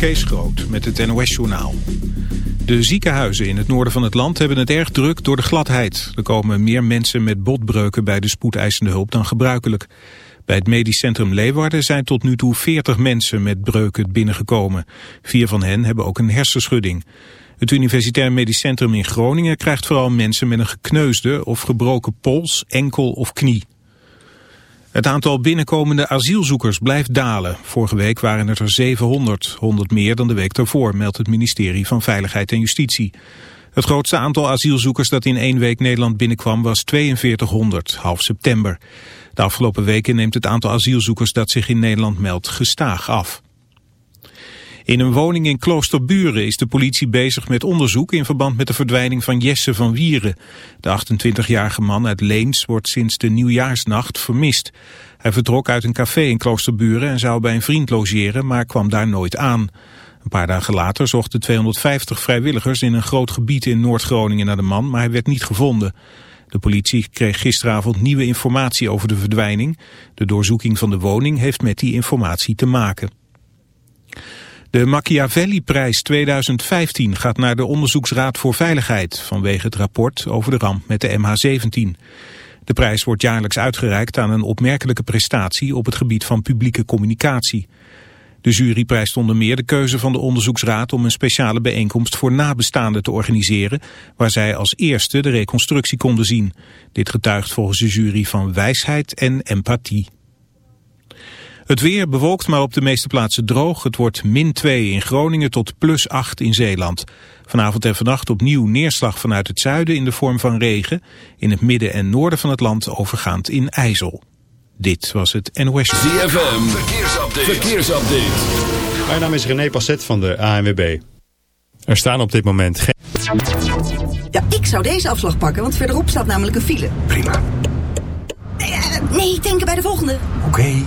Kees Groot met het NOS-journaal. De ziekenhuizen in het noorden van het land hebben het erg druk door de gladheid. Er komen meer mensen met botbreuken bij de spoedeisende hulp dan gebruikelijk. Bij het medisch centrum Leeuwarden zijn tot nu toe 40 mensen met breuken binnengekomen. Vier van hen hebben ook een hersenschudding. Het Universitair Medisch Centrum in Groningen krijgt vooral mensen met een gekneusde of gebroken pols, enkel of knie. Het aantal binnenkomende asielzoekers blijft dalen. Vorige week waren het er 700, 100 meer dan de week daarvoor, meldt het ministerie van Veiligheid en Justitie. Het grootste aantal asielzoekers dat in één week Nederland binnenkwam was 4200, half september. De afgelopen weken neemt het aantal asielzoekers dat zich in Nederland meldt gestaag af. In een woning in Kloosterburen is de politie bezig met onderzoek in verband met de verdwijning van Jesse van Wieren. De 28-jarige man uit Leens wordt sinds de nieuwjaarsnacht vermist. Hij vertrok uit een café in Kloosterburen en zou bij een vriend logeren, maar kwam daar nooit aan. Een paar dagen later zochten 250 vrijwilligers in een groot gebied in Noord-Groningen naar de man, maar hij werd niet gevonden. De politie kreeg gisteravond nieuwe informatie over de verdwijning. De doorzoeking van de woning heeft met die informatie te maken. De Machiavelli-prijs 2015 gaat naar de Onderzoeksraad voor Veiligheid vanwege het rapport over de ramp met de MH17. De prijs wordt jaarlijks uitgereikt aan een opmerkelijke prestatie op het gebied van publieke communicatie. De jury prijst onder meer de keuze van de onderzoeksraad om een speciale bijeenkomst voor nabestaanden te organiseren, waar zij als eerste de reconstructie konden zien. Dit getuigt volgens de jury van wijsheid en empathie. Het weer bewolkt, maar op de meeste plaatsen droog. Het wordt min 2 in Groningen tot plus 8 in Zeeland. Vanavond en vannacht opnieuw neerslag vanuit het zuiden in de vorm van regen. In het midden en noorden van het land overgaand in ijzel. Dit was het NOS. ZFM, verkeersupdate. verkeersupdate. Mijn naam is René Passet van de ANWB. Er staan op dit moment geen... Ja, ik zou deze afslag pakken, want verderop staat namelijk een file. Prima. Nee, uh, nee denken bij de volgende. Oké.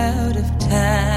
past.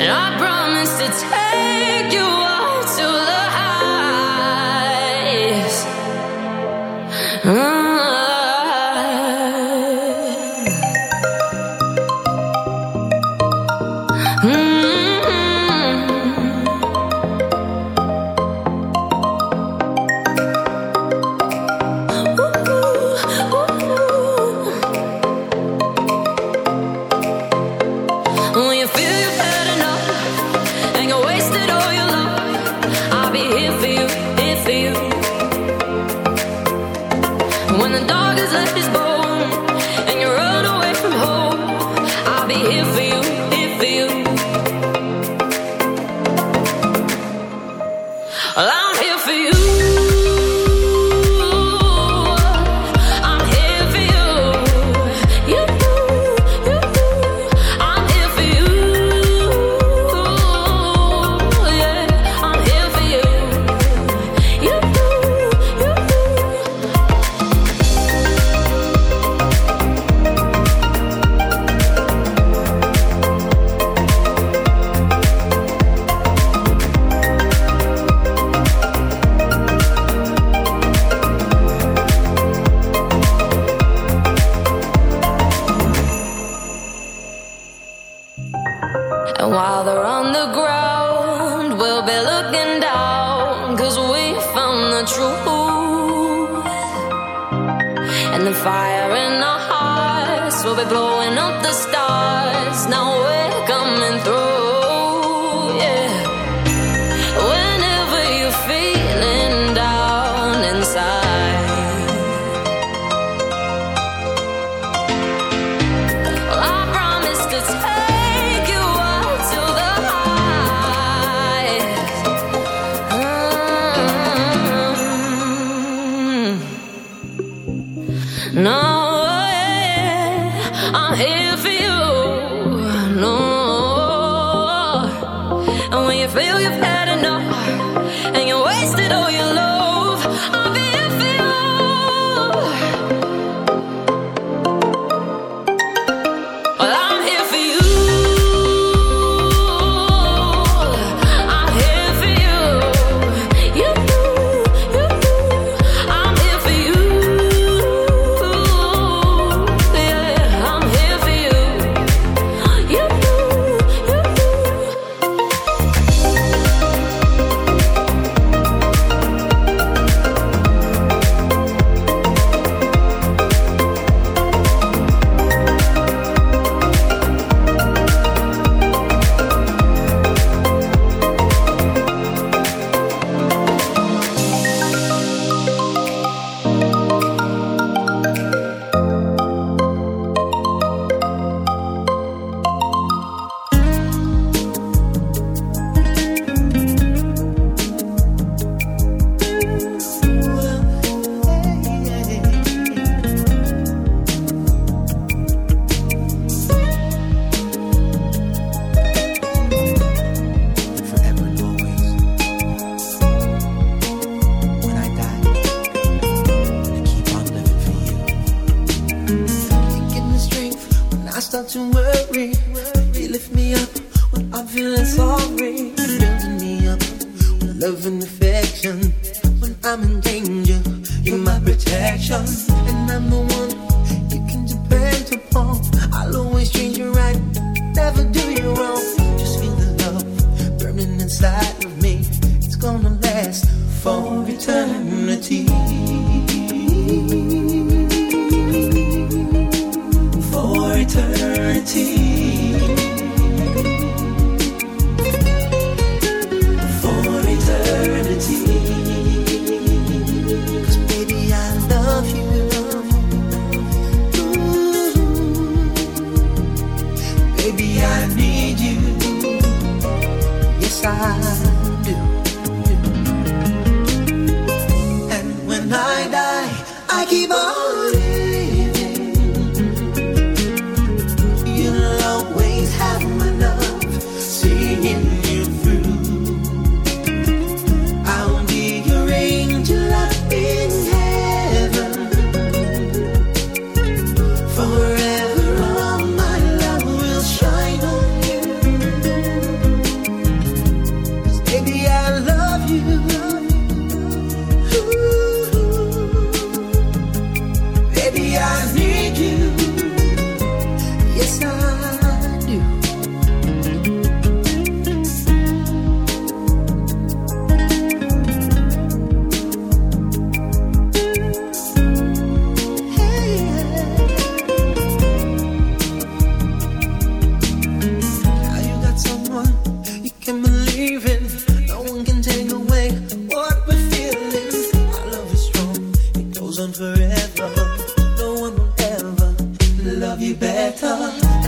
And I promise to feeling sorry. Building me up with love and affection. When I'm in danger, you're my protection. And I'm the one. Forever. No one will ever love you better.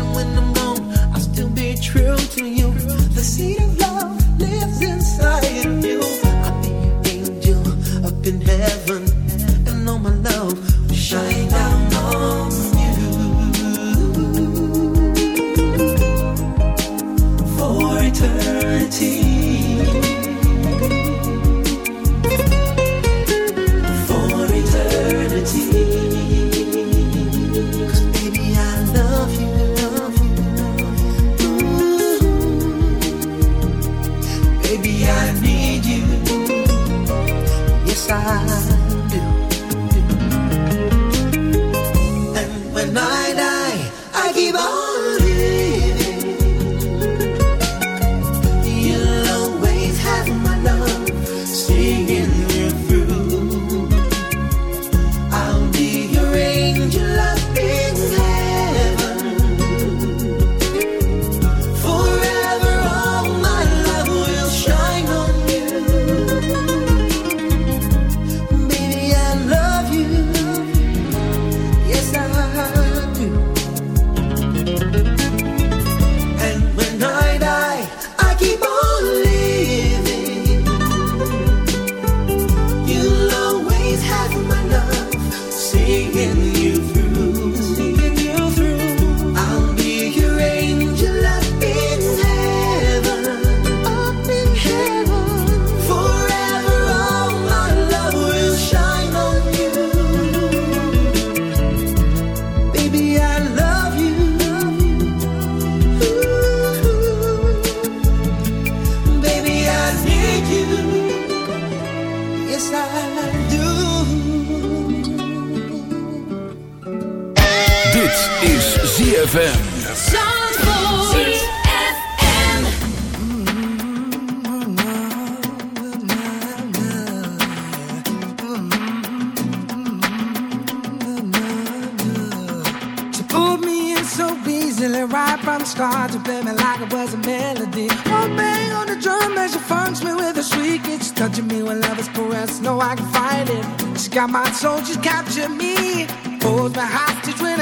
ZFM. She pulled me in so easily right from the start to play me like it was a melody. One bang on the drum as she funks me with a kick. She's touching me when love is caress. No, I can fight it. She got my soul, she's captured me. Holds me hostage when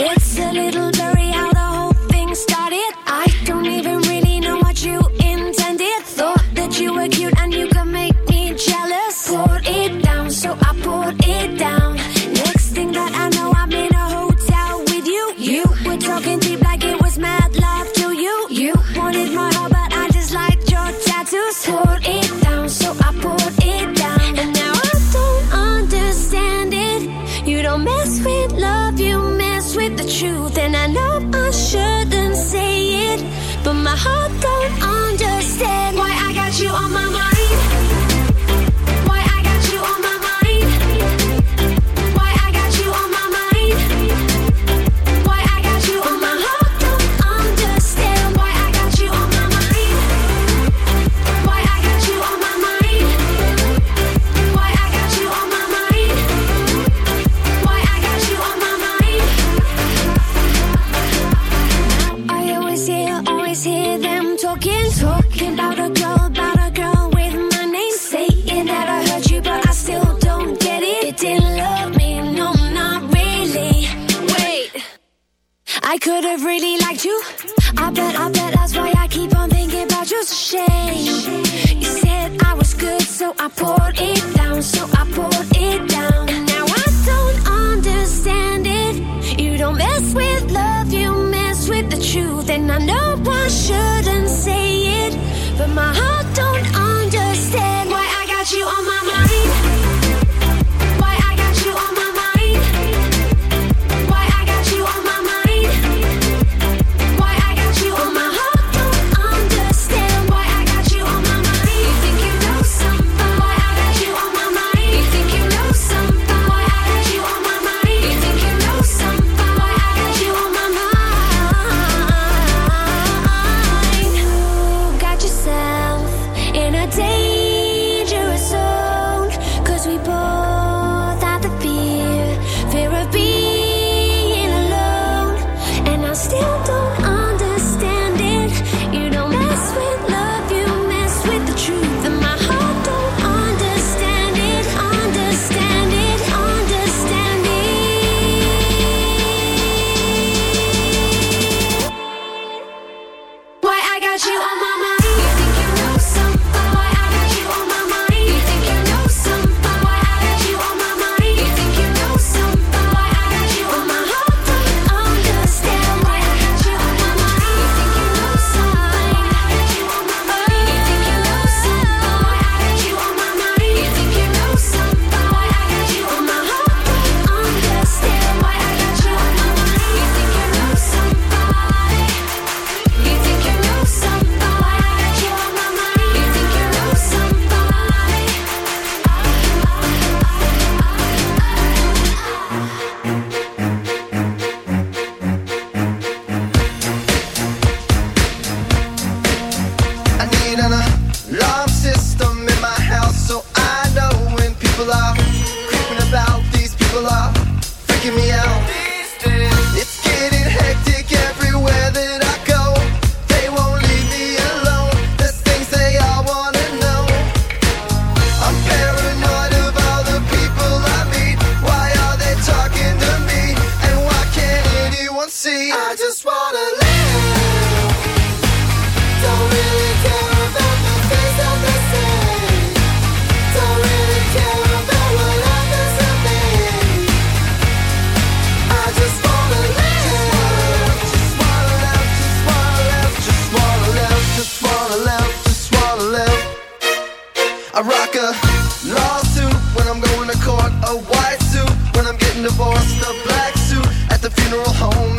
It's I just wanna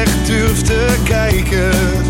Echt durf te kijken.